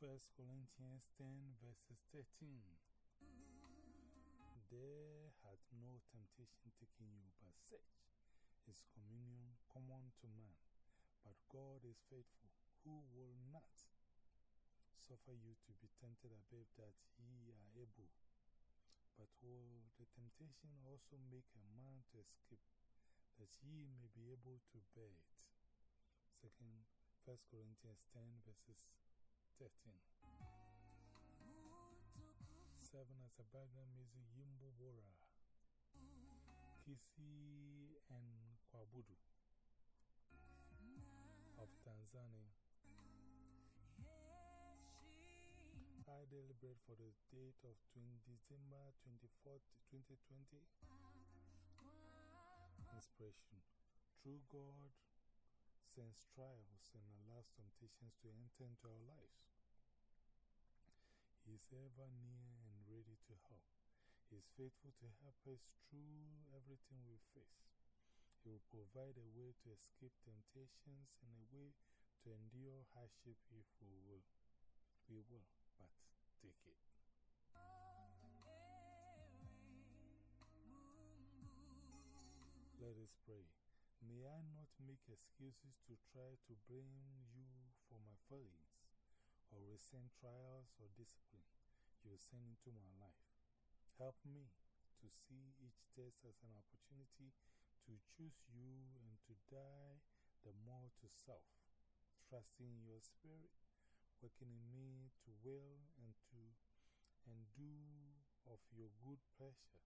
1 Corinthians 10 verses 13. There hath no temptation taken you, but such is communion common to man. But God is faithful, who will not suffer you to be tempted above that ye are able, but will the temptation also make a man to escape, that ye may be able to bear it. Second, 1 Corinthians 10 verses 13. 7 as a background music, Yimbo Bora, Kisi and Kwabudu of Tanzania. I deliberate for the date of 20 December 24th, 2020. Inspiration. True God sends trials and allows temptations to enter into our lives. He is ever near and ready to help. He is faithful to help us through everything we face. He will provide a way to escape temptations and a way to endure hardship if we will. We will, but take it. Let us pray. May I not make excuses to try to blame you for my failings or recent trials or discipline you send into my life. Help me to see each test as an opportunity to choose you and to die the more to self, trusting your spirit, working in me to will and to and do of your good pleasure.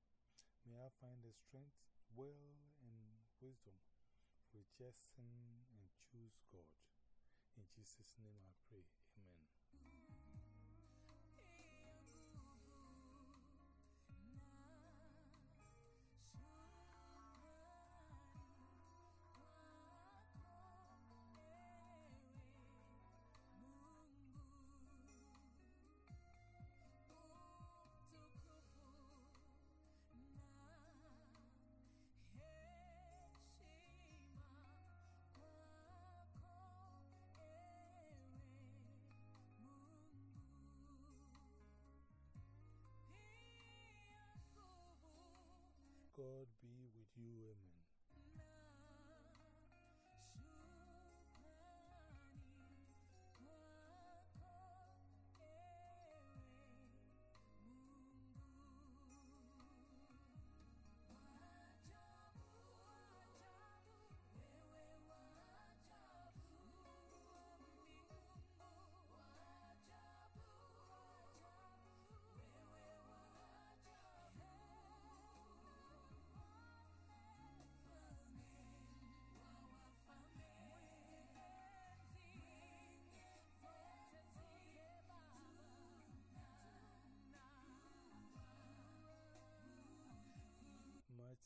May I find the strength, will, and wisdom jesting and choose God. In Jesus' name I pray. Amen. God be with you.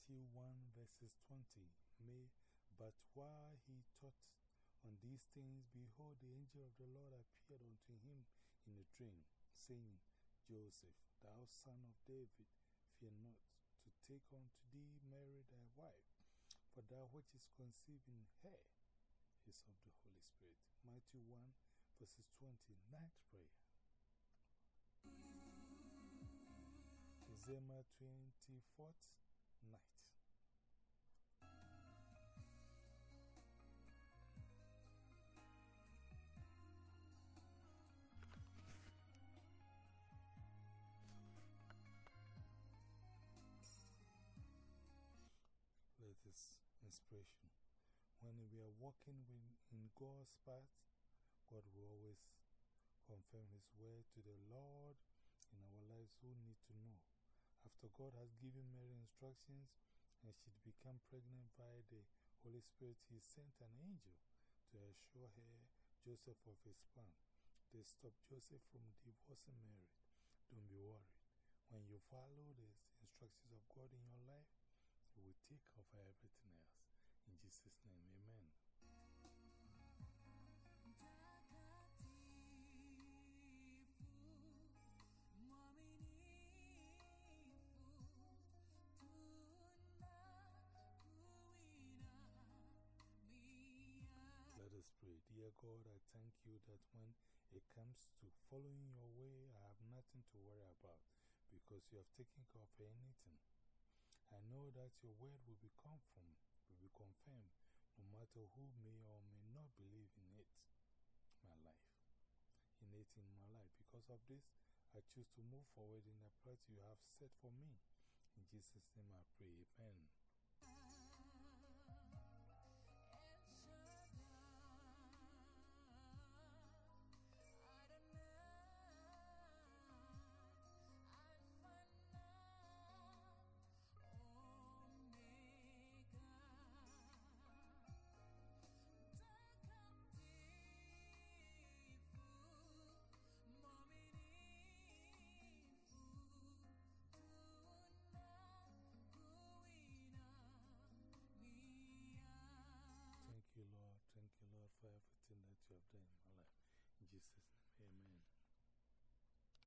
Matthew 1 verses 20. May, but while he taught on these things, behold, the angel of the Lord appeared unto him in a dream, saying, Joseph, thou son of David, fear not to take unto thee Mary thy wife, for that which is conceived in her is of the Holy Spirit. Matthew 1 verses 20. Night prayer. December 24th night. Let this inspiration. When we are walking in God's path, God will always confirm His word to the Lord in our lives who need to know. After God has given Mary instructions and she'd become pregnant by the Holy Spirit, He sent an angel to assure her, Joseph, of his plan. They stopped Joseph from divorcing Mary. Don't be worried. When you follow the instructions of God in your life, He will take over everything else. In Jesus' name, amen. God, I thank you that when it comes to following your way, I have nothing to worry about because you have taken care of anything. I know that your word will be confirmed, will be confirmed, no matter who may or may not believe in it, my life, in it in my life. Because of this, I choose to move forward in the path you have set for me. In Jesus' name I pray, Amen.